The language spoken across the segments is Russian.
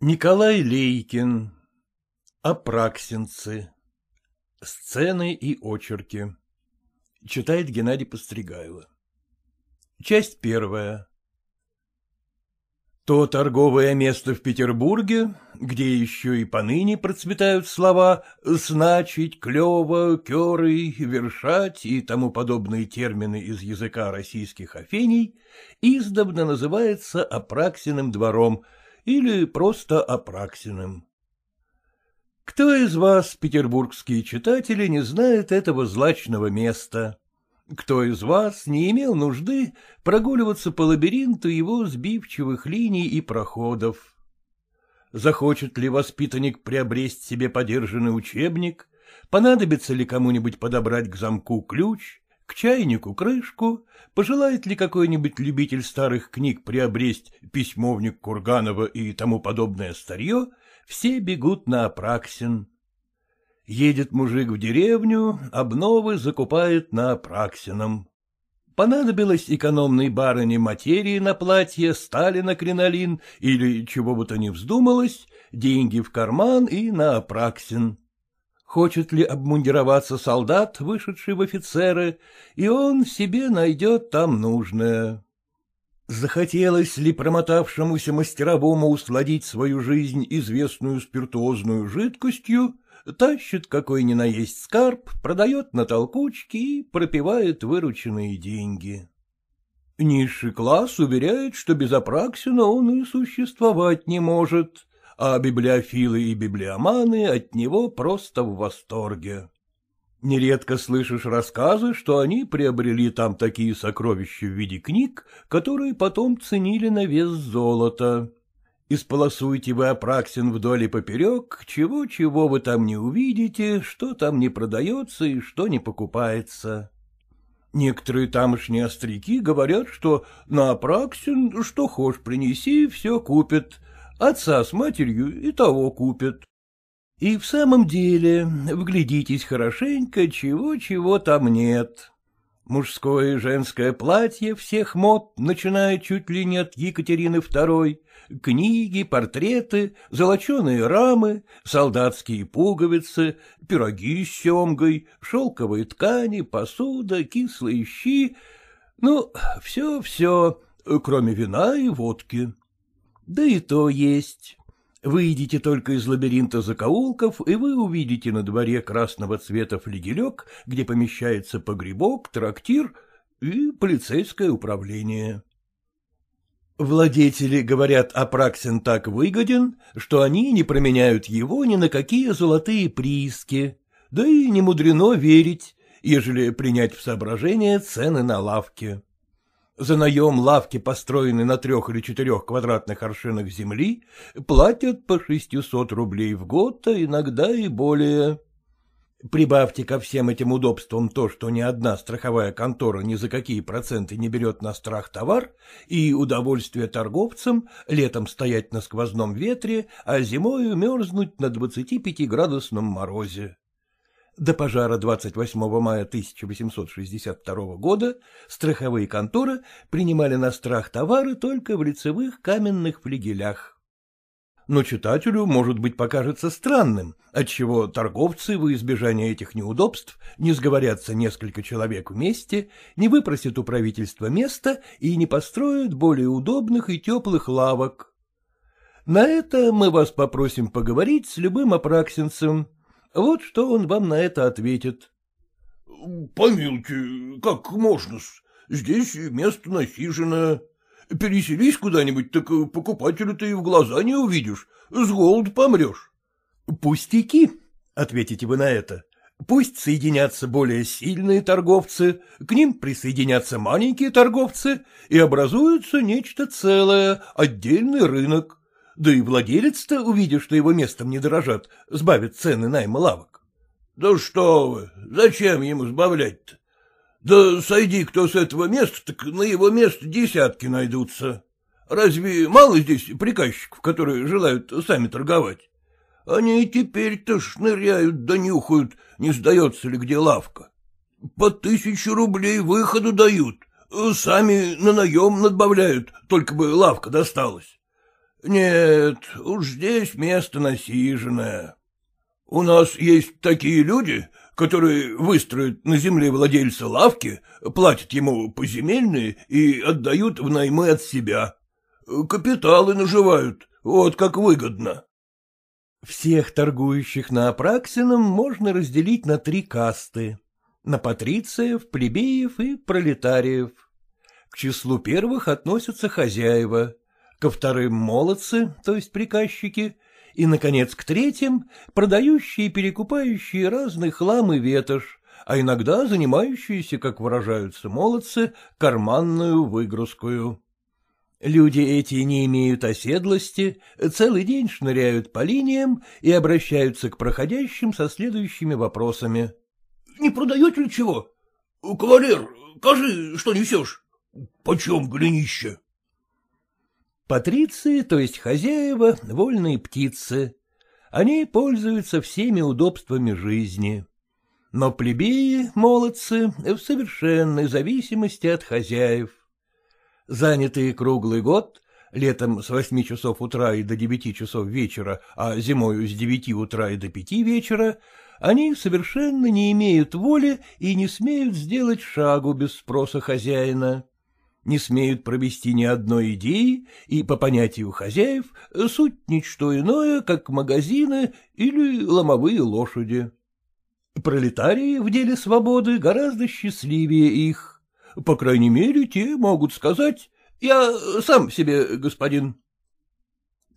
Николай Лейкин. Апраксинцы. Сцены и очерки. Читает Геннадий Постригайло. Часть первая. То торговое место в Петербурге, где еще и поныне процветают слова «значить», «клево», «керый», «вершать» и тому подобные термины из языка российских афений, издавна называется Апраксиным двором или просто Апраксиным. Кто из вас, петербургские читатели, не знает этого злачного места? Кто из вас не имел нужды прогуливаться по лабиринту его сбивчивых линий и проходов? Захочет ли воспитанник приобрести себе подержанный учебник? Понадобится ли кому-нибудь подобрать к замку ключ, к чайнику крышку? Пожелает ли какой-нибудь любитель старых книг приобрести письмовник Курганова и тому подобное старье? Все бегут на Апраксин. Едет мужик в деревню, обновы закупает на Апраксином. Понадобилось экономной барыне материи на платье, стали на кринолин или чего бы то ни вздумалось, деньги в карман и на Апраксин. Хочет ли обмундироваться солдат, вышедший в офицеры, и он себе найдет там нужное. Захотелось ли промотавшемуся мастеровому усладить свою жизнь известную спиртуозную жидкостью, тащит какой ни наесть скарб, продает на толкучке и пропивает вырученные деньги. Низший класс уверяет, что без Апраксина он и существовать не может, а библиофилы и библиоманы от него просто в восторге. Нередко слышишь рассказы, что они приобрели там такие сокровища в виде книг, которые потом ценили на вес золота. Исполосуйте вы Апраксин вдоль и поперек, чего-чего вы там не увидите, что там не продается и что не покупается. Некоторые тамошние остряки говорят, что на Апраксин что хошь принеси, все купят, отца с матерью и того купят. И в самом деле, вглядитесь хорошенько, чего-чего там нет. Мужское и женское платье всех мод, начиная чуть ли не от Екатерины II, книги, портреты, золоченые рамы, солдатские пуговицы, пироги с семгой, шелковые ткани, посуда, кислые щи, ну, все-все, кроме вина и водки. Да и то есть. Выйдите только из лабиринта закоулков, и вы увидите на дворе красного цвета флигелек, где помещается погребок, трактир и полицейское управление. Владетели говорят, Апраксин так выгоден, что они не променяют его ни на какие золотые прииски, да и не мудрено верить, ежели принять в соображение цены на лавке. За наем лавки, построенной на трех или четырех квадратных аршинах земли, платят по шестисот рублей в год, а иногда и более. Прибавьте ко всем этим удобствам то, что ни одна страховая контора ни за какие проценты не берет на страх товар, и удовольствие торговцам летом стоять на сквозном ветре, а зимою мерзнуть на 25-градусном морозе. До пожара 28 мая 1862 года страховые конторы принимали на страх товары только в лицевых каменных флигелях. Но читателю, может быть, покажется странным, отчего торговцы во избежание этих неудобств не сговорятся несколько человек вместе, не выпросят у правительства места и не построят более удобных и теплых лавок. На это мы вас попросим поговорить с любым апраксинцем, вот что он вам на это ответит. — Помилуйте, как можно-с? Здесь место насиженное. Переселись куда-нибудь, так покупателя ты и в глаза не увидишь, с голоду помрешь. — Пустяки, — ответите вы на это. Пусть соединятся более сильные торговцы, к ним присоединятся маленькие торговцы, и образуется нечто целое, отдельный рынок. Да и владелец-то, увидев, что его местом не дорожат, сбавит цены найма лавок. — Да что вы, зачем ему сбавлять-то? Да сойди кто с этого места, так на его место десятки найдутся. Разве мало здесь приказчиков, которые желают сами торговать? Они и теперь-то шныряют да нюхают, не сдается ли где лавка. По тысячу рублей выходу дают, сами на наем надбавляют, только бы лавка досталась. Нет, уж здесь место насиженное. У нас есть такие люди, которые выстроят на земле владельца лавки, платят ему поземельные и отдают в наймы от себя. Капиталы наживают, вот как выгодно. Всех торгующих на Апраксином можно разделить на три касты — на патрициев, плебеев и пролетариев. К числу первых относятся хозяева, ко вторым — молодцы, то есть приказчики, и, наконец, к третьим — продающие и перекупающие разный хлам и ветошь, а иногда занимающиеся, как выражаются молодцы, карманную выгрузкую. Люди эти не имеют оседлости, целый день шныряют по линиям и обращаются к проходящим со следующими вопросами. — Не продаете ли чего? Кавалер, кажи, что несешь. Почем глинище? Патриции, то есть хозяева, вольные птицы. Они пользуются всеми удобствами жизни. Но плебеи, молодцы, в совершенной зависимости от хозяев. Занятые круглый год, летом с восьми часов утра и до девяти часов вечера, а зимою с девяти утра и до пяти вечера, они совершенно не имеют воли и не смеют сделать шагу без спроса хозяина не смеют провести ни одной идеи, и, по понятию хозяев, суть ничто иное, как магазины или ломовые лошади. Пролетарии в деле свободы гораздо счастливее их. По крайней мере, те могут сказать «Я сам себе господин».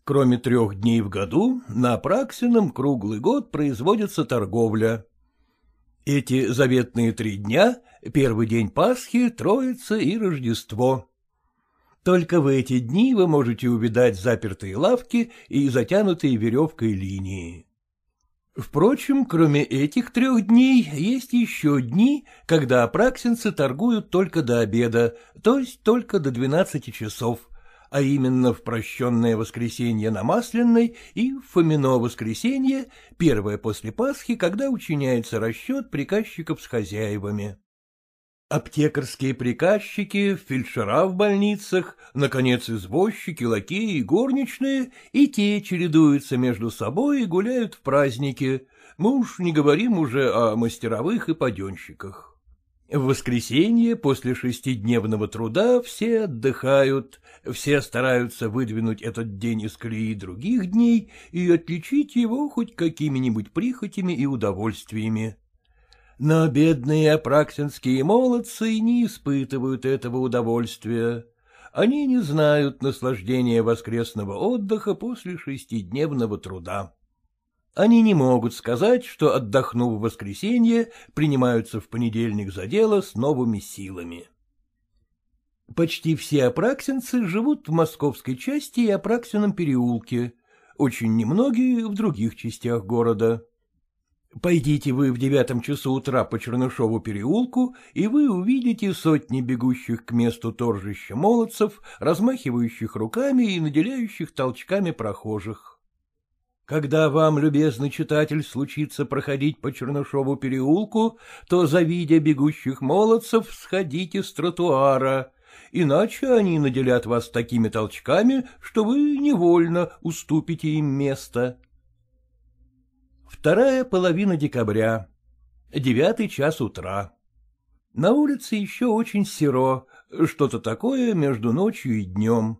Кроме трех дней в году, на Апраксином круглый год производится торговля. Эти заветные три дня — первый день Пасхи, Троица и Рождество. Только в эти дни вы можете увидать запертые лавки и затянутые веревкой линии. Впрочем, кроме этих трех дней, есть еще дни, когда апраксинцы торгуют только до обеда, то есть только до двенадцати часов, а именно в прощенное воскресенье на Масленной и в Фомино воскресенье, первое после Пасхи, когда учиняется расчет приказчиков с хозяевами. Аптекарские приказчики, фельдшера в больницах, наконец, извозчики, лакеи и горничные, и те чередуются между собой и гуляют в праздники. Мы уж не говорим уже о мастеровых и паденщиках. В воскресенье после шестидневного труда все отдыхают, все стараются выдвинуть этот день из колеи других дней и отличить его хоть какими-нибудь прихотями и удовольствиями. Но бедные апраксинские молодцы не испытывают этого удовольствия. Они не знают наслаждения воскресного отдыха после шестидневного труда. Они не могут сказать, что, отдохнув в воскресенье, принимаются в понедельник за дело с новыми силами. Почти все апраксинцы живут в московской части и Апраксином переулке, очень немногие в других частях города. Пойдите вы в девятом часу утра по Чернышову переулку, и вы увидите сотни бегущих к месту торжища молодцев, размахивающих руками и наделяющих толчками прохожих. Когда вам, любезный читатель, случится проходить по Чернышову переулку, то, завидя бегущих молодцев, сходите с тротуара, иначе они наделят вас такими толчками, что вы невольно уступите им место. Вторая половина декабря. Девятый час утра. На улице еще очень серо, что-то такое между ночью и днем.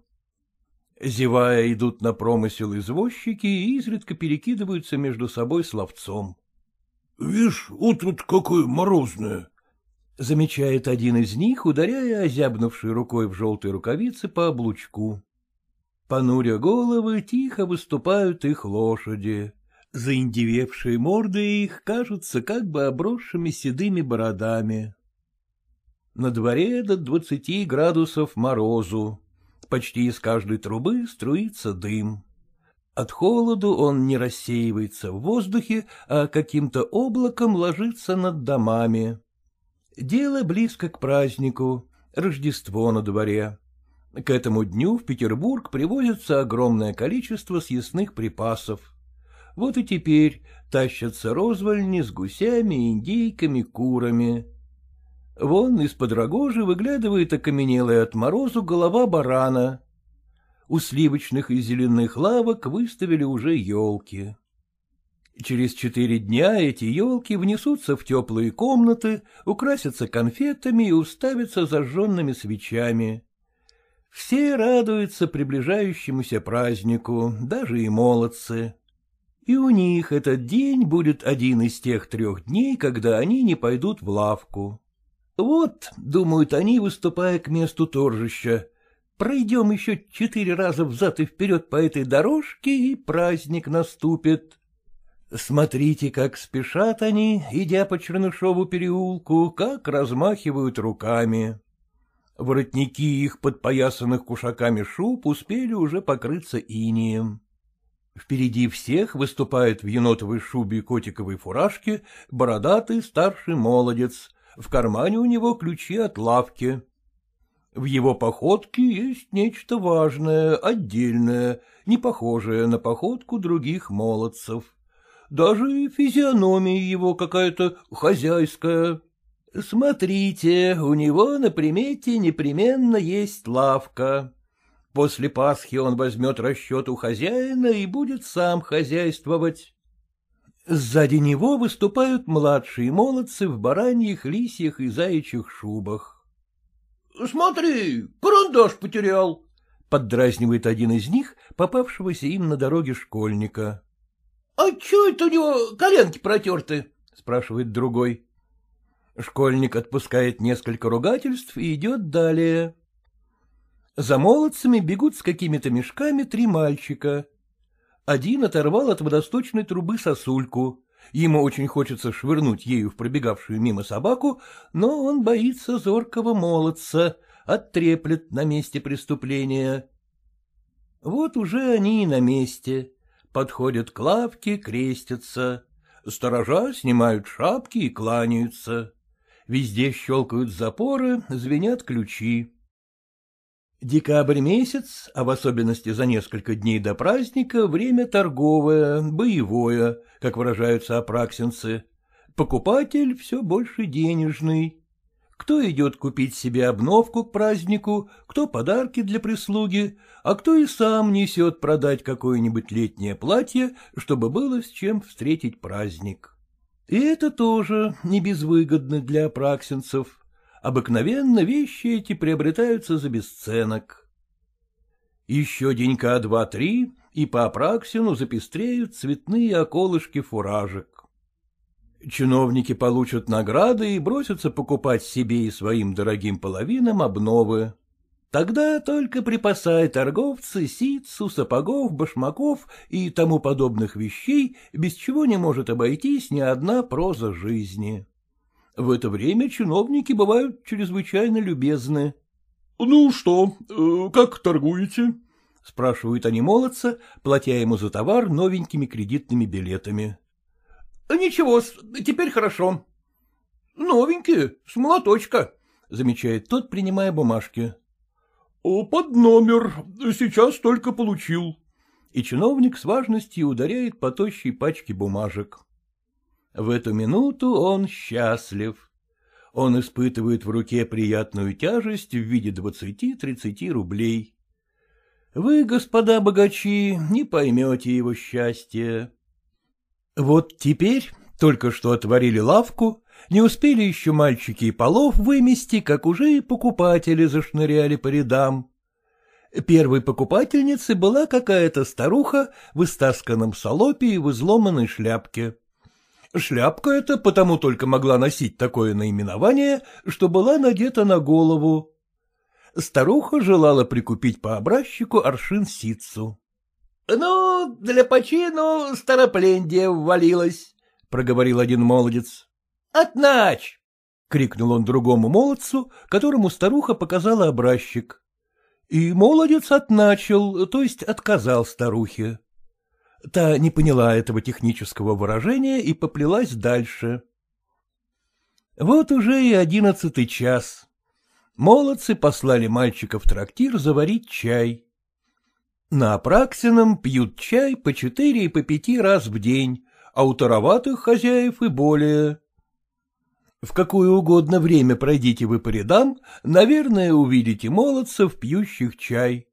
Зевая, идут на промысел извозчики и изредка перекидываются между собой словцом. — Вишь, утро какое морозное! — замечает один из них, ударяя озябнувшей рукой в желтой рукавице по облучку. Понуря головы, тихо выступают их лошади. Заиндевевшие морды их кажутся как бы обросшими седыми бородами. На дворе до двадцати градусов морозу почти из каждой трубы струится дым. От холоду он не рассеивается в воздухе, а каким-то облаком ложится над домами. Дело близко к празднику, Рождество на дворе. К этому дню в Петербург привозится огромное количество съестных припасов. Вот и теперь тащатся розвольни с гусями, индейками, курами. Вон из-под рогожи выглядывает окаменелая от морозу голова барана. У сливочных и зеленых лавок выставили уже елки. Через четыре дня эти елки внесутся в теплые комнаты, украсятся конфетами и уставятся зажженными свечами. Все радуются приближающемуся празднику, даже и молодцы. И у них этот день будет один из тех трех дней, когда они не пойдут в лавку. Вот, думают они, выступая к месту торжища, пройдем еще четыре раза взад и вперед по этой дорожке, и праздник наступит. Смотрите, как спешат они, идя по Чернышову переулку, как размахивают руками. Воротники их подпоясанных кушаками шуб успели уже покрыться инием. Впереди всех выступает в енотовой шубе и котиковой фуражке бородатый старший молодец, в кармане у него ключи от лавки. В его походке есть нечто важное, отдельное, не похожее на походку других молодцев. Даже физиономия его какая-то хозяйская. Смотрите, у него на примете непременно есть лавка. После Пасхи он возьмет расчет у хозяина и будет сам хозяйствовать. Сзади него выступают младшие молодцы в бараньих, лисьих и заячьих шубах. — Смотри, карандаш потерял, — поддразнивает один из них, попавшегося им на дороге школьника. А чего это у него коленки протерты? — спрашивает другой. Школьник отпускает несколько ругательств и идет далее. За молодцами бегут с какими-то мешками три мальчика. Один оторвал от водосточной трубы сосульку. Ему очень хочется швырнуть ею в пробегавшую мимо собаку, но он боится зоркого молодца, оттреплет на месте преступления. Вот уже они и на месте подходят к лавке, крестятся. Сторожа снимают шапки и кланяются. Везде щелкают запоры, звенят ключи. Декабрь месяц, а в особенности за несколько дней до праздника, время торговое, боевое, как выражаются апраксинцы. Покупатель все больше денежный. Кто идет купить себе обновку к празднику, кто подарки для прислуги, а кто и сам несет продать какое-нибудь летнее платье, чтобы было с чем встретить праздник. И это тоже не безвыгодно для апраксинцев. Обыкновенно вещи эти приобретаются за бесценок. Еще денька два-три, и по апраксину запестреют цветные околышки фуражек. Чиновники получат награды и бросятся покупать себе и своим дорогим половинам обновы. Тогда только припасая торговцы ситцу, сапогов, башмаков и тому подобных вещей, без чего не может обойтись ни одна проза жизни. В это время чиновники бывают чрезвычайно любезны. — Ну что, э, как торгуете? — спрашивают они молодца, платя ему за товар новенькими кредитными билетами. — Ничего, теперь хорошо. — Новенькие, с молоточка, — замечает тот, принимая бумажки. — Под номер, сейчас только получил. И чиновник с важностью ударяет по тощей пачке бумажек. В эту минуту он счастлив. Он испытывает в руке приятную тяжесть в виде двадцати-тридцати рублей. Вы, господа богачи, не поймете его счастья. Вот теперь только что отворили лавку, не успели еще мальчики и полов вымести, как уже и покупатели зашныряли по рядам. Первой покупательницей была какая-то старуха в истасканном салопе и в изломанной шляпке. Шляпка эта потому только могла носить такое наименование, что была надета на голову. Старуха желала прикупить по образчику аршин ситцу. — Ну, для почину староплендия ввалилась, — проговорил один молодец. — Отнач! — крикнул он другому молодцу, которому старуха показала образчик. И молодец отначал, то есть отказал старухе. Та не поняла этого технического выражения и поплелась дальше. Вот уже и одиннадцатый час. Молодцы послали мальчика в трактир заварить чай. На Апраксином пьют чай по четыре и по пяти раз в день, а у тароватых хозяев и более. В какое угодно время пройдите вы по рядам, наверное, увидите молодцев, пьющих чай.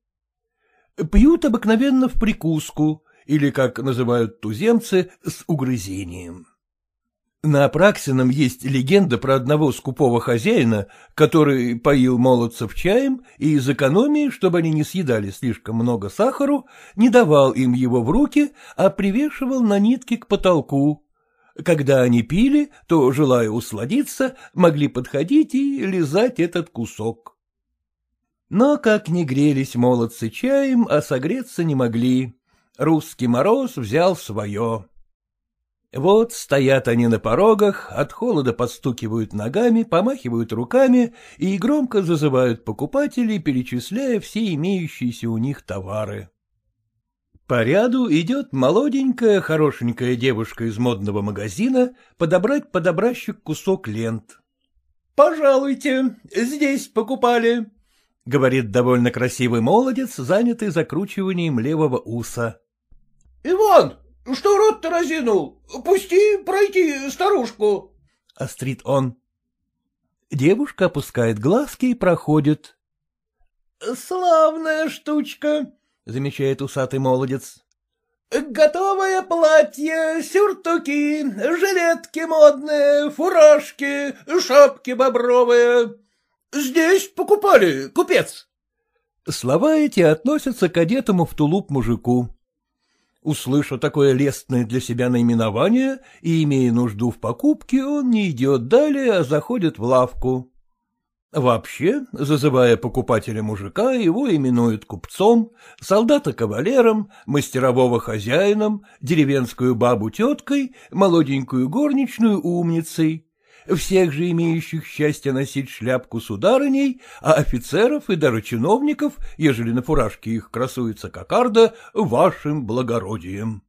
Пьют обыкновенно в прикуску, или, как называют туземцы, с угрызением. На Апраксином есть легенда про одного скупого хозяина, который поил молодцев чаем и из экономии, чтобы они не съедали слишком много сахару, не давал им его в руки, а привешивал на нитке к потолку. Когда они пили, то, желая усладиться, могли подходить и лизать этот кусок. Но как не грелись молодцы чаем, а согреться не могли. Русский мороз взял свое. Вот стоят они на порогах, от холода подстукивают ногами, помахивают руками и громко зазывают покупателей, перечисляя все имеющиеся у них товары. По ряду идет молоденькая, хорошенькая девушка из модного магазина подобрать под образчик кусок лент. — Пожалуйте, здесь покупали, — говорит довольно красивый молодец, занятый закручиванием левого уса. — Иван, что рот-то разинул? Пусти пройти старушку, — острит он. Девушка опускает глазки и проходит. — Славная штучка, — замечает усатый молодец. — Готовое платье, сюртуки, жилетки модные, фуражки, шапки бобровые. Здесь покупали, купец. Слова эти относятся к одетому в тулуп мужику. Услыша такое лестное для себя наименование и имея нужду в покупке, он не идет далее, а заходит в лавку. Вообще, зазывая покупателя мужика, его именуют купцом, солдата кавалером, мастерового хозяином, деревенскую бабу теткой, молоденькую горничную умницей, всех же имеющих счастье носить шляпку с ударыней, а офицеров и даже чиновников, ежели на фуражке их красуется кокарда, вашим благородием.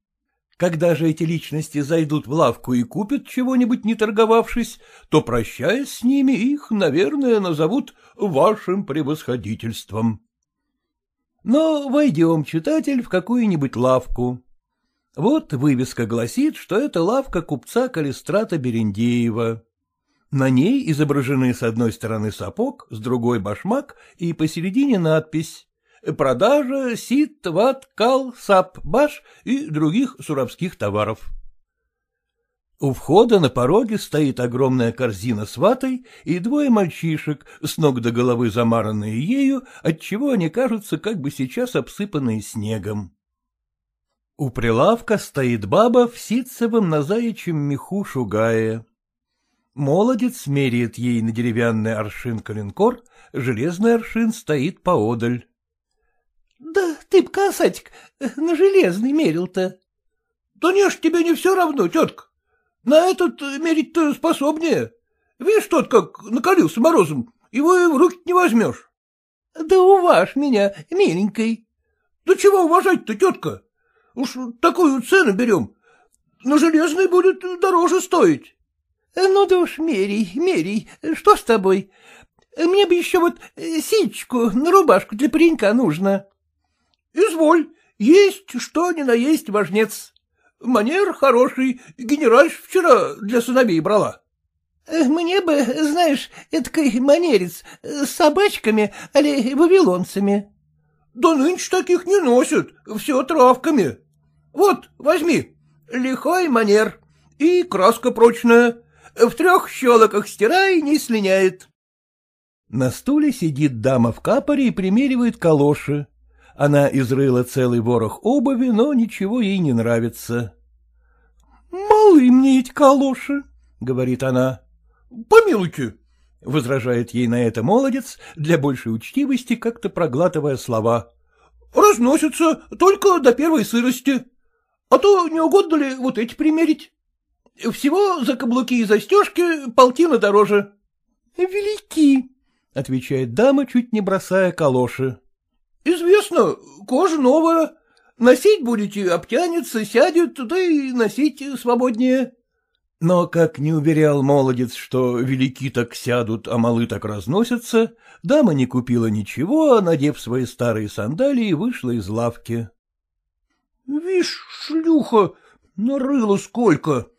Когда же эти личности зайдут в лавку и купят чего-нибудь не торговавшись, то, прощаясь с ними, их, наверное, назовут вашим превосходительством. Но войдем, читатель, в какую-нибудь лавку. Вот вывеска гласит, что это лавка купца Калистрата Берендеева. На ней изображены с одной стороны сапог, с другой башмак и посередине надпись продажа сит, ват, кал, сап, баш и других суровских товаров. У входа на пороге стоит огромная корзина с ватой и двое мальчишек, с ног до головы замаранные ею, отчего они кажутся как бы сейчас обсыпанные снегом. У прилавка стоит баба в ситцевом на заячьем меху шугая. Молодец меряет ей на деревянный аршин калинкор, железный аршин стоит поодаль. — Да ты б, касатик, на железный мерил-то. — Да не ж тебе не все равно, тетка. На этот мерить-то способнее. Видишь, тот как накалился морозом, его и в руки не возьмешь. — Да уваж меня, миленькой. — Да чего уважать-то, тетка? Уж такую цену берем. На железный будет дороже стоить. — Ну да уж мерей, мерей. Что с тобой? Мне бы еще вот ситечку на рубашку для паренька нужно. Изволь, есть что ни на есть важнец. Манер хороший, генераль вчера для сыновей брала. Э, — Мне бы, знаешь, эдакой манерец с собачками, али вавилонцами. — Да нынче таких не носят, все травками. Вот, возьми, лихой манер и краска прочная. В трех щелоках стирай, не слиняет. На стуле сидит дама в капоре и примеривает калоши. Она изрыла целый ворох обуви, но ничего ей не нравится. — Малы мне эти калоши, — говорит она. — Помилуйте, — возражает ей на это молодец, для большей учтивости как-то проглатывая слова. — Разносятся только до первой сырости. А то не угодно ли вот эти примерить? Всего за каблуки и застежки полтина дороже. — Велики, — отвечает дама, чуть не бросая калоши. Известно, кожа новая. Носить будете, обтянется, сядет, да и носить свободнее. Но, как не уверял молодец, что велики так сядут, а малы так разносятся, дама не купила ничего, а, надев свои старые сандалии, вышла из лавки. — Вишь, шлюха, нарыла сколько! —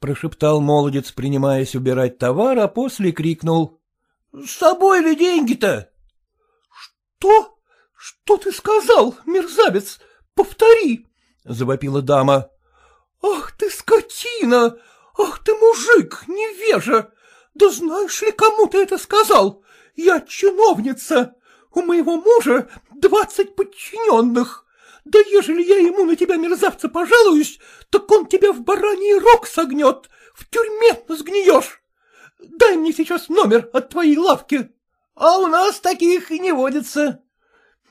прошептал молодец, принимаясь убирать товар, а после крикнул. — С тобой ли деньги-то? — Что? — Что ты сказал, мерзавец? Повтори! — завопила дама. — Ах ты, скотина! Ах ты, мужик, невежа! Да знаешь ли, кому ты это сказал? Я чиновница. У моего мужа двадцать подчиненных. Да ежели я ему на тебя, мерзавца, пожалуюсь, так он тебя в бараний рог согнет, в тюрьме сгниешь. Дай мне сейчас номер от твоей лавки. А у нас таких и не водится.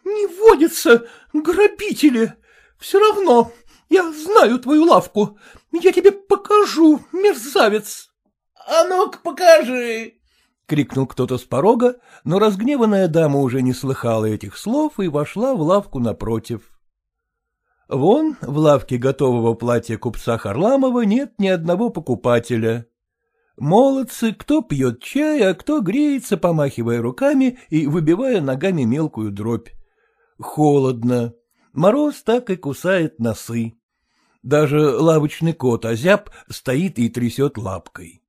Не водится, грабители. Все равно, я знаю твою лавку. Я тебе покажу, мерзавец. — А ну-ка покажи! — крикнул кто-то с порога, но разгневанная дама уже не слыхала этих слов и вошла в лавку напротив. Вон, в лавке готового платья купца Харламова нет ни одного покупателя. Молодцы, кто пьет чай, а кто греется, помахивая руками и выбивая ногами мелкую дробь. Холодно. Мороз так и кусает носы. Даже лавочный кот Озяб стоит и трясет лапкой.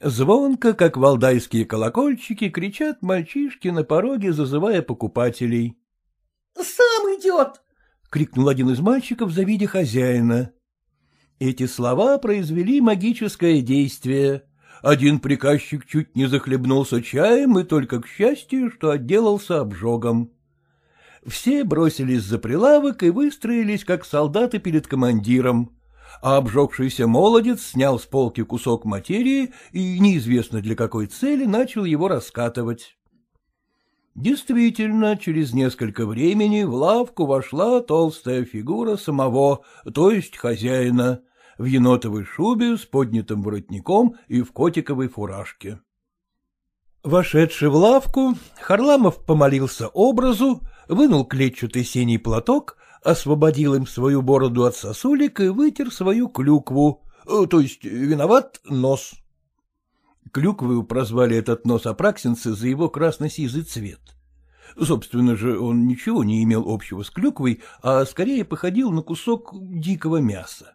Звонко, как валдайские колокольчики, кричат мальчишки на пороге, зазывая покупателей. — Сам идет! — крикнул один из мальчиков, завидя хозяина. Эти слова произвели магическое действие. Один приказчик чуть не захлебнулся чаем и только к счастью, что отделался обжогом. Все бросились за прилавок и выстроились, как солдаты перед командиром а обжегшийся молодец снял с полки кусок материи и, неизвестно для какой цели, начал его раскатывать. Действительно, через несколько времени в лавку вошла толстая фигура самого, то есть хозяина, в енотовой шубе с поднятым воротником и в котиковой фуражке. Вошедший в лавку, Харламов помолился образу, вынул клетчатый синий платок, освободил им свою бороду от сосулек и вытер свою клюкву, э, то есть виноват нос. Клюквою прозвали этот нос апраксинцы за его красно-сизый цвет. Собственно же, он ничего не имел общего с клюквой, а скорее походил на кусок дикого мяса.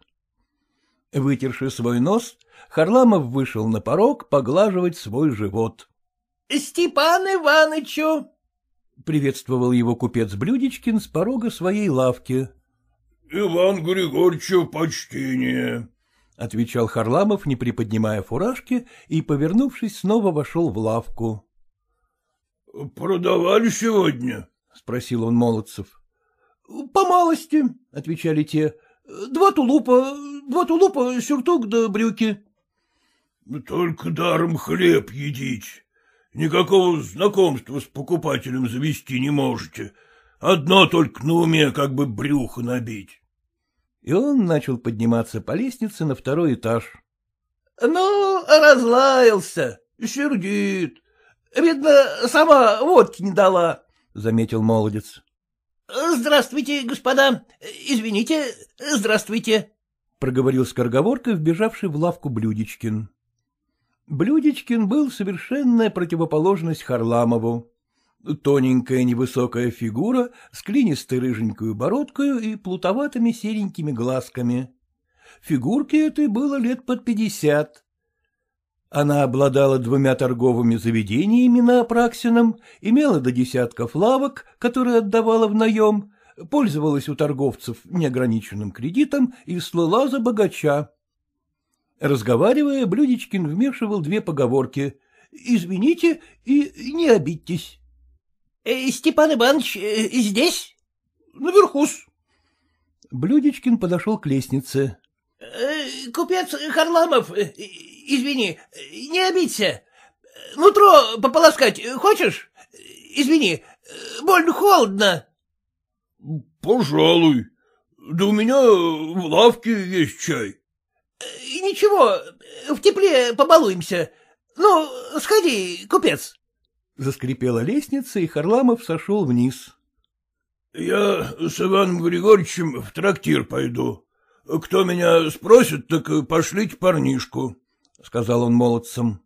Вытерши свой нос, Харламов вышел на порог поглаживать свой живот. — Степан Иванычу! — приветствовал его купец Блюдечкин с порога своей лавки. — Иван Григорьевичу почтение, — отвечал Харламов, не приподнимая фуражки, и, повернувшись, снова вошел в лавку. — Продавали сегодня? — спросил он Молодцев. — По малости, — отвечали те. — Два тулупа, два тулупа, сюртук да брюки. — Только даром хлеб едить. Никакого знакомства с покупателем завести не можете. Одно только на уме как бы брюхо набить. И он начал подниматься по лестнице на второй этаж. — Ну, разлаялся, сердит. Видно, сама водки не дала, — заметил молодец. — Здравствуйте, господа. Извините, здравствуйте, — проговорил скороговоркой, вбежавший в лавку Блюдечкин. Блюдечкин был совершенная противоположность Харламову. Тоненькая невысокая фигура с клинистой рыженькой бородкою и плутоватыми серенькими глазками. Фигурке этой было лет под пятьдесят. Она обладала двумя торговыми заведениями на Апраксином, имела до десятков лавок, которые отдавала в наем, пользовалась у торговцев неограниченным кредитом и слыла за богача. Разговаривая, Блюдечкин вмешивал две поговорки. «Извините и не обидьтесь». «Э, — Степан Иванович э, здесь? — Наверху-с. Блюдечкин подошел к лестнице. Э, — Купец Харламов, э, извини, не обидься. Нутро пополоскать хочешь? Извини, больно холодно. — Пожалуй. Да у меня в лавке есть чай. — Ничего, в тепле побалуемся. Ну, сходи, купец. Заскрипела лестница, и Харламов сошел вниз. — Я с Иваном Григорьевичем в трактир пойду. Кто меня спросит, так пошлите парнишку, — сказал он молодцам.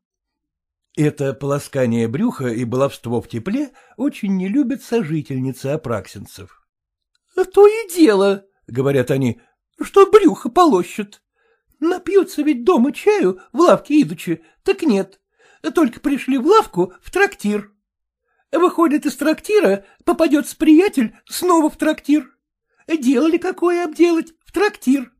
Это полоскание брюха и баловство в тепле очень не любят сожительницы апраксинцев. — То и дело, — говорят они, — что брюхо полощет. Напьются ведь дома чаю, в лавке идучи, так нет. Только пришли в лавку, в трактир. Выходит из трактира, попадет с приятель, снова в трактир. Делали какое обделать, в трактир.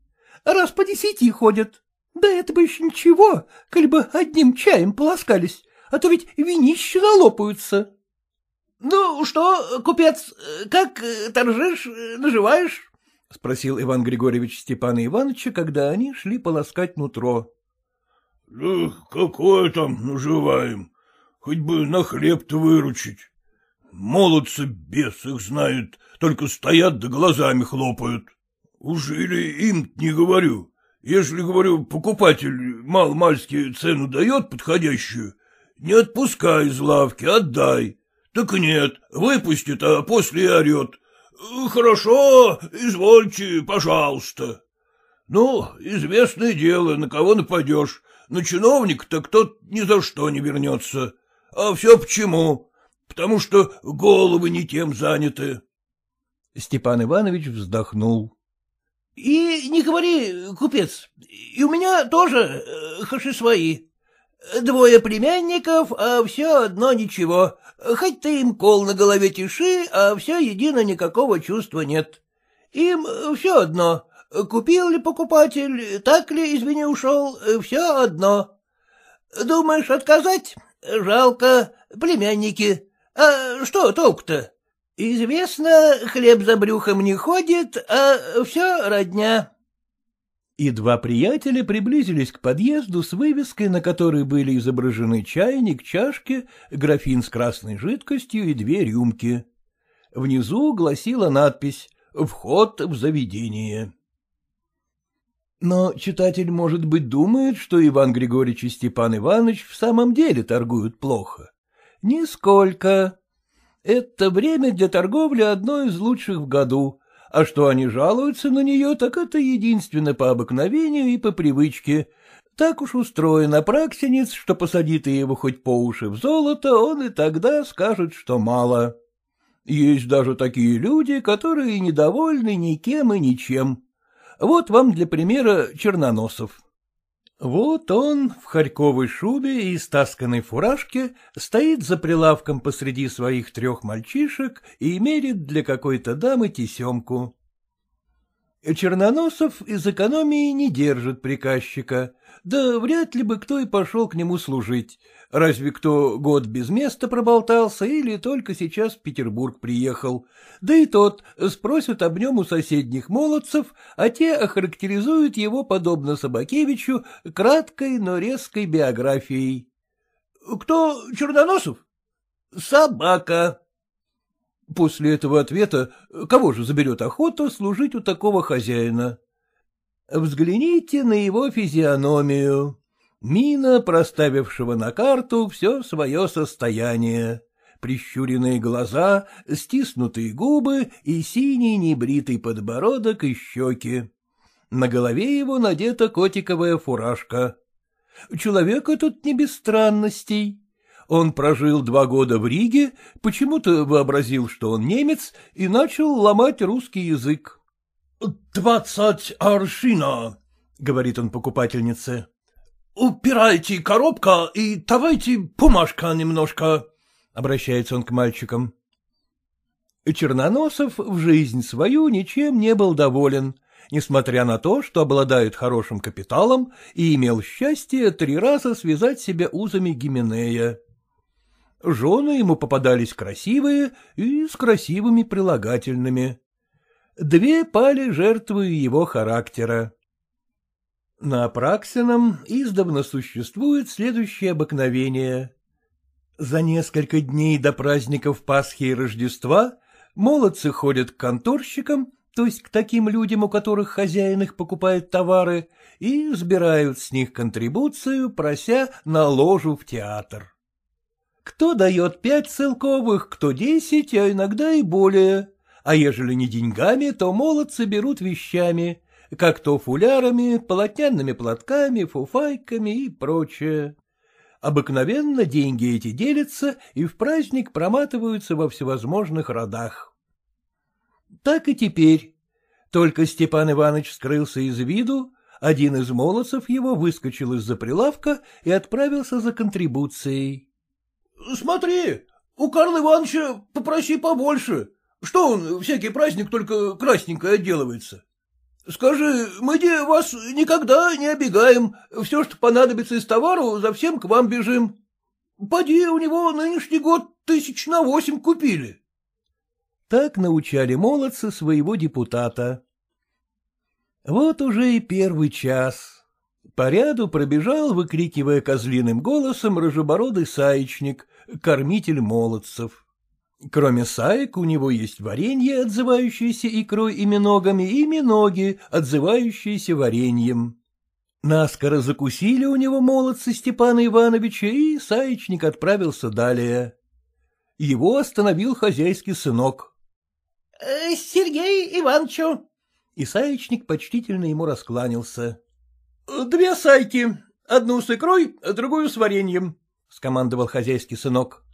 Раз по десяти ходят. Да это бы еще ничего, коль бы одним чаем полоскались, а то ведь винища налопаются. — Ну что, купец, как торжишь, наживаешь? — спросил Иван Григорьевич Степана Ивановича, когда они шли полоскать нутро. — Да какое там наживаем? Хоть бы на хлеб-то выручить. Молодцы бес их знают, только стоят да глазами хлопают. Ужели им не говорю. Если, говорю, покупатель мал-мальски цену дает подходящую, не отпускай из лавки, отдай. Так нет, выпустит, а после и орет. Хорошо, извольте, пожалуйста. Ну, известное дело, на кого нападешь. На чиновник-то кто ни за что не вернется. А все почему? Потому что головы не тем заняты. Степан Иванович вздохнул. — И не говори, купец, и у меня тоже э, хаши свои. Двое племянников, а все одно ничего. Хоть ты им кол на голове тиши, а все едино никакого чувства нет. Им все одно. Купил ли покупатель, так ли, извини, ушел, все одно. Думаешь отказать? Жалко, племянники. А что толк-то? Известно, хлеб за брюхом не ходит, а все родня. И два приятеля приблизились к подъезду с вывеской, на которой были изображены чайник, чашки, графин с красной жидкостью и две рюмки. Внизу гласила надпись «Вход в заведение». Но читатель, может быть, думает, что Иван Григорьевич и Степан Иванович в самом деле торгуют плохо. Нисколько. Это время для торговли одно из лучших в году, а что они жалуются на нее, так это единственно по обыкновению и по привычке. Так уж устроен апраксинец, что посади ты его хоть по уши в золото, он и тогда скажет, что мало. Есть даже такие люди, которые недовольны никем и ничем. Вот вам для примера Черноносов. Вот он в харьковой шубе и стасканной фуражке стоит за прилавком посреди своих трех мальчишек и мерит для какой-то дамы тесемку. Черноносов из экономии не держит приказчика, да вряд ли бы кто и пошел к нему служить, разве кто год без места проболтался или только сейчас в Петербург приехал, да и тот спросит об нем у соседних молодцев, а те охарактеризуют его, подобно Собакевичу, краткой, но резкой биографией. — Кто Черноносов? — Собака. После этого ответа кого же заберет охота служить у такого хозяина? Взгляните на его физиономию. Мина, проставившего на карту все свое состояние. Прищуренные глаза, стиснутые губы и синий небритый подбородок и щеки. На голове его надета котиковая фуражка. Человек этот не без странностей. Он прожил два года в Риге, почему-то вообразил, что он немец, и начал ломать русский язык. — Двадцать аршина, — говорит он покупательнице. — Упирайте коробка и давайте бумажка немножко, — обращается он к мальчикам. Черноносов в жизнь свою ничем не был доволен, несмотря на то, что обладает хорошим капиталом и имел счастье три раза связать себя узами Гименея. Жены ему попадались красивые и с красивыми прилагательными. Две пали жертвой его характера. На Апраксином издавна существует следующее обыкновение. За несколько дней до праздников Пасхи и Рождества молодцы ходят к конторщикам, то есть к таким людям, у которых хозяин их покупает товары, и сбирают с них контрибуцию, прося на ложу в театр. Кто дает пять целковых, кто десять, а иногда и более. А ежели не деньгами, то молодцы берут вещами, как то фулярами, полотняными платками, фуфайками и прочее. Обыкновенно деньги эти делятся и в праздник проматываются во всевозможных родах. Так и теперь. Только Степан Иванович скрылся из виду, один из молодцев его выскочил из-за прилавка и отправился за контрибуцией. — Смотри, У Карла Ивановича попроси побольше. Что он всякий праздник только красненько отделывается? Скажи, мы де вас никогда не обегаем, все, что понадобится из товару, за всем к вам бежим. Поди, у него нынешний год тысяч на восемь купили. Так научали молодцы своего депутата. Вот уже и первый час. По ряду пробежал, выкрикивая козлиным голосом, рыжебородый саечник, кормитель молодцев. Кроме саек у него есть варенье, отзывающееся икрой и миногами, и миноги, отзывающиеся вареньем. Наскоро закусили у него молодцы Степана Ивановича, и саечник отправился далее. Его остановил хозяйский сынок. «Э, — Сергей Ивановичу. И саечник почтительно ему раскланялся. — Две сайки, одну с икрой, другую с вареньем, — скомандовал хозяйский сынок.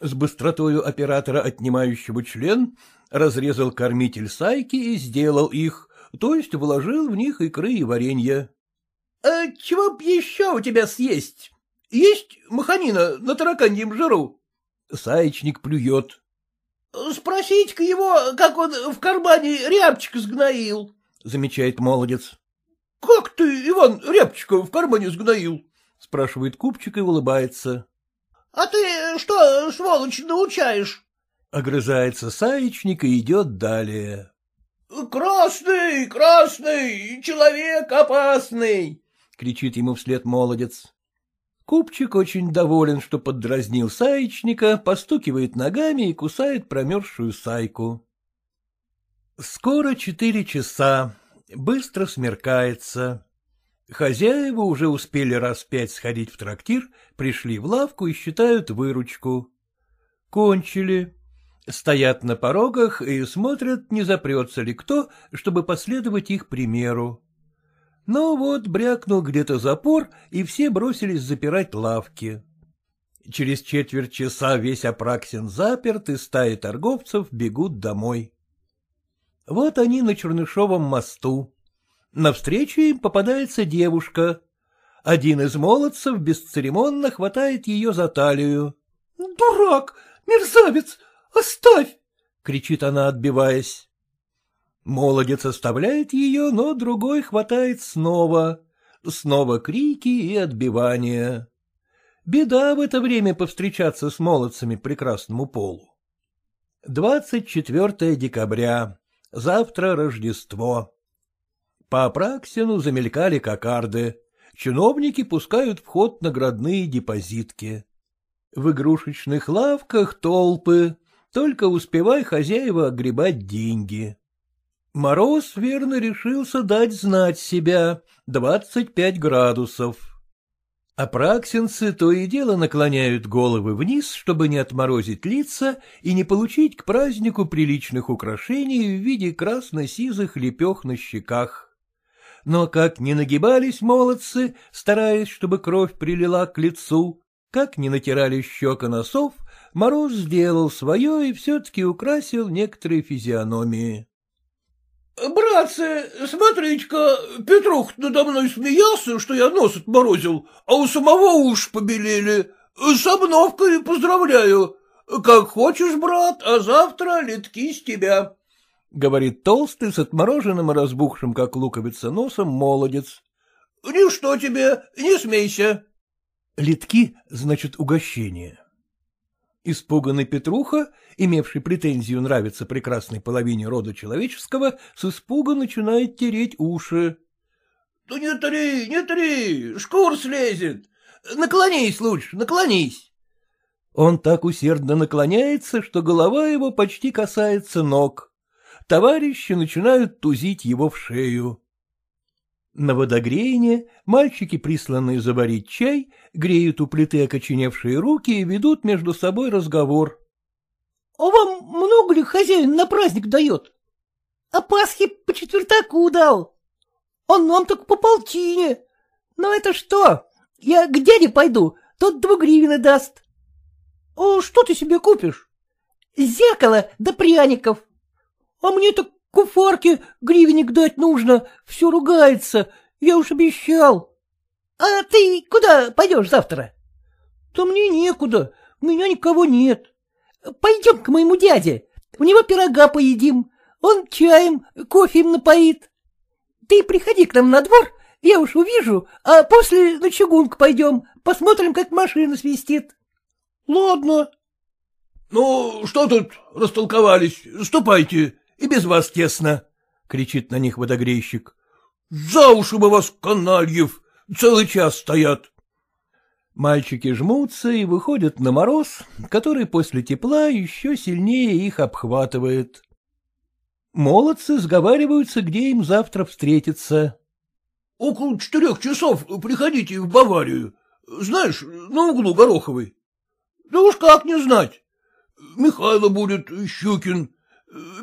С быстротою оператора, отнимающего член, разрезал кормитель сайки и сделал их, то есть вложил в них икры и варенье. А — Чего б еще у тебя съесть? Есть маханина на тараканьем жиру? Саечник плюет. — Спросите-ка его, как он в кармане рябчик сгноил, — замечает молодец. — Как ты, Иван, рябчика в кармане сгноил? — спрашивает купчик и улыбается. — А ты что, сволочь, научаешь? Огрызается саечник и идет далее. — Красный, красный, человек опасный! — кричит ему вслед молодец. Купчик очень доволен, что поддразнил саечника, постукивает ногами и кусает промерзшую сайку. Скоро четыре часа. Быстро смеркается. Хозяева уже успели раз пять сходить в трактир, пришли в лавку и считают выручку. Кончили. Стоят на порогах и смотрят, не запрется ли кто, чтобы последовать их примеру. Но вот брякнул где-то запор, и все бросились запирать лавки. Через четверть часа весь Апраксин заперт, и стаи торговцев бегут домой. Вот они на Чернышовом мосту. Навстречу им попадается девушка. Один из молодцев бесцеремонно хватает ее за талию. — Дурак! Мерзавец! Оставь! — кричит она, отбиваясь. Молодец оставляет ее, но другой хватает снова. Снова крики и отбивания. Беда в это время повстречаться с молодцами прекрасному полу. 24 декабря. Завтра Рождество. По Апраксину замелькали кокарды. Чиновники пускают в ход наградные депозитки. В игрушечных лавках толпы, только успевай хозяева огребать деньги. Мороз верно решился дать знать себя — двадцать пять градусов. Апраксинцы то и дело наклоняют головы вниз, чтобы не отморозить лица и не получить к празднику приличных украшений в виде красно-сизых лепех на щеках. Но как не нагибались молодцы, стараясь, чтобы кровь прилила к лицу, как не натирали щека носов, Мороз сделал свое и все-таки украсил некоторые физиономии. — Братцы, смотрите-ка, Петрух надо мной смеялся, что я нос отморозил, а у самого уж побелели. С обновкой поздравляю. Как хочешь, брат, а завтра летки с тебя. — говорит толстый с отмороженным и разбухшим, как луковица, носом молодец. — Ничто тебе, не смейся. Литки — значит угощение. Испуганный Петруха, имевший претензию нравиться прекрасной половине рода человеческого, с испуга начинает тереть уши. — Да не три, не три, шкур слезет. Наклонись лучше, наклонись. Он так усердно наклоняется, что голова его почти касается ног товарищи начинают тузить его в шею. На водогреяние мальчики, присланные заварить чай, греют у плиты окоченевшие руки и ведут между собой разговор. — А вам много ли хозяин на праздник дает? — А Пасхи по четвертаку дал. — А нам так по полтине. Ну это что? Я к дяде пойду, тот двугривины даст. — А что ты себе купишь? — Зеркало да пряников. А мне-то куфарке гривенник дать нужно, все ругается, я уж обещал. — А ты куда пойдешь завтра? — Да мне некуда, у меня никого нет. Пойдем к моему дяде, у него пирога поедим, он чаем, кофеем напоит. Ты приходи к нам на двор, я уж увижу, а после на чугунку пойдем, посмотрим, как машина свистит. — Ладно. — Ну, что тут растолковались? Ступайте, и без вас тесно, — кричит на них водогрейщик. — За уши бы вас, канальев, целый час стоят. Мальчики жмутся и выходят на мороз, который после тепла еще сильнее их обхватывает. Молодцы сговариваются, где им завтра встретиться. — Около четырех часов приходите в Баварию. Знаешь, на углу Гороховой. — Да уж как не знать. Михайло будет, Щукин,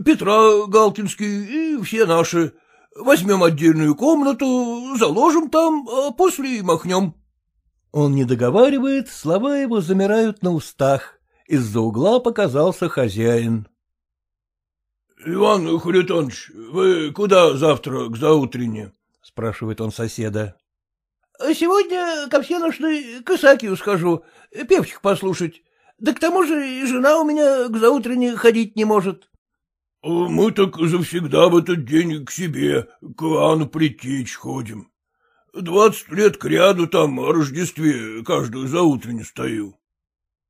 Петра Галкинский и все наши. Возьмем отдельную комнату, заложим там, а после и махнем. Он не договаривает, слова его замирают на устах. Из-за угла показался хозяин. — Иван Харитонович, вы куда завтра к заутрене? — спрашивает он соседа. — Сегодня ко всеношной к Исакию схожу, певчих послушать. Да к тому же и жена у меня к заутрене ходить не может. — Мы так завсегда в этот день к себе, к Ивану Притечь ходим. Двадцать лет кряду там о Рождестве каждую заутренне стою.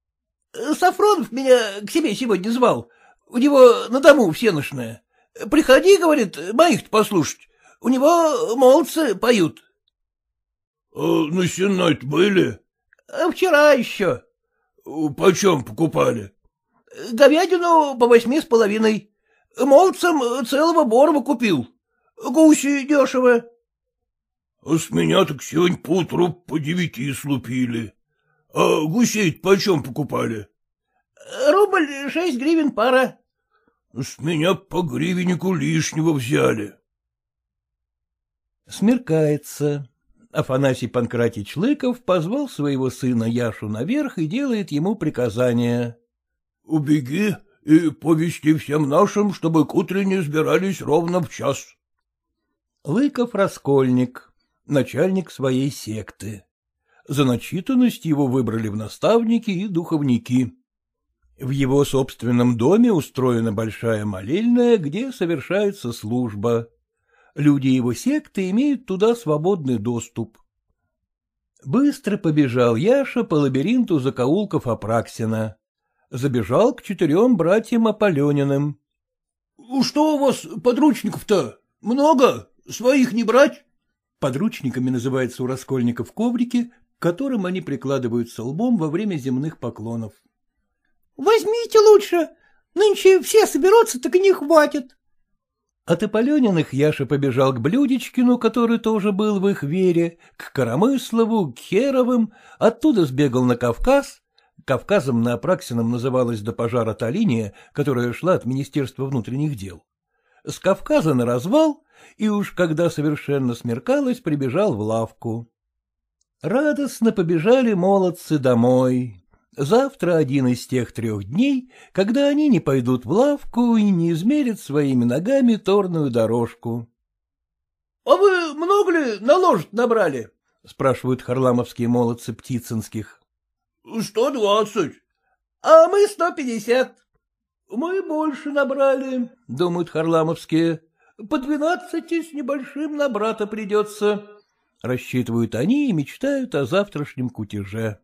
— Сафронов меня к себе сегодня звал. У него на дому всеношная. Приходи, говорит, моих-то послушать. У него молодцы поют. — А на сенат были? — Вчера еще. — Почем покупали? — Говядину по восьми с половиной. Молодцам целого борова купил. Гуси дешево. А с меня так сегодня поутру по девяти слупили. А гусей почем покупали? Рубль шесть гривен пара. С меня по гривеннику лишнего взяли. Смеркается. Афанасий Панкратич Лыков позвал своего сына Яшу наверх и делает ему приказание. — Убеги и повести всем нашим, чтобы к утренне сбирались ровно в час. Лыков — раскольник начальник своей секты. За начитанность его выбрали в наставники и духовники. В его собственном доме устроена большая молельная, где совершается служба. Люди его секты имеют туда свободный доступ. Быстро побежал Яша по лабиринту закоулков Апраксина. Забежал к четырем братьям Аполениным. — Что у вас подручников-то? Много? Своих не брать? Подручниками называются у раскольников коврики, к которым они прикладываются лбом во время земных поклонов. — Возьмите лучше. Нынче все соберутся, так и не хватит. От Аполениных Яша побежал к Блюдечкину, который тоже был в их вере, к Коромыслову, к Херовым, оттуда сбегал на Кавказ. Кавказом на Апраксином называлась до пожара та линия, которая шла от Министерства внутренних дел. С Кавказа на развал и уж когда совершенно смеркалось, прибежал в лавку. Радостно побежали молодцы домой. Завтра один из тех трех дней, когда они не пойдут в лавку и не измерят своими ногами торную дорожку. — А вы много ли наложить набрали? — спрашивают харламовские молодцы Птицынских. — Сто двадцать. — А мы сто пятьдесят. — Мы больше набрали, — думают харламовские. По двенадцати с небольшим на брата придется. Рассчитывают они и мечтают о завтрашнем кутеже.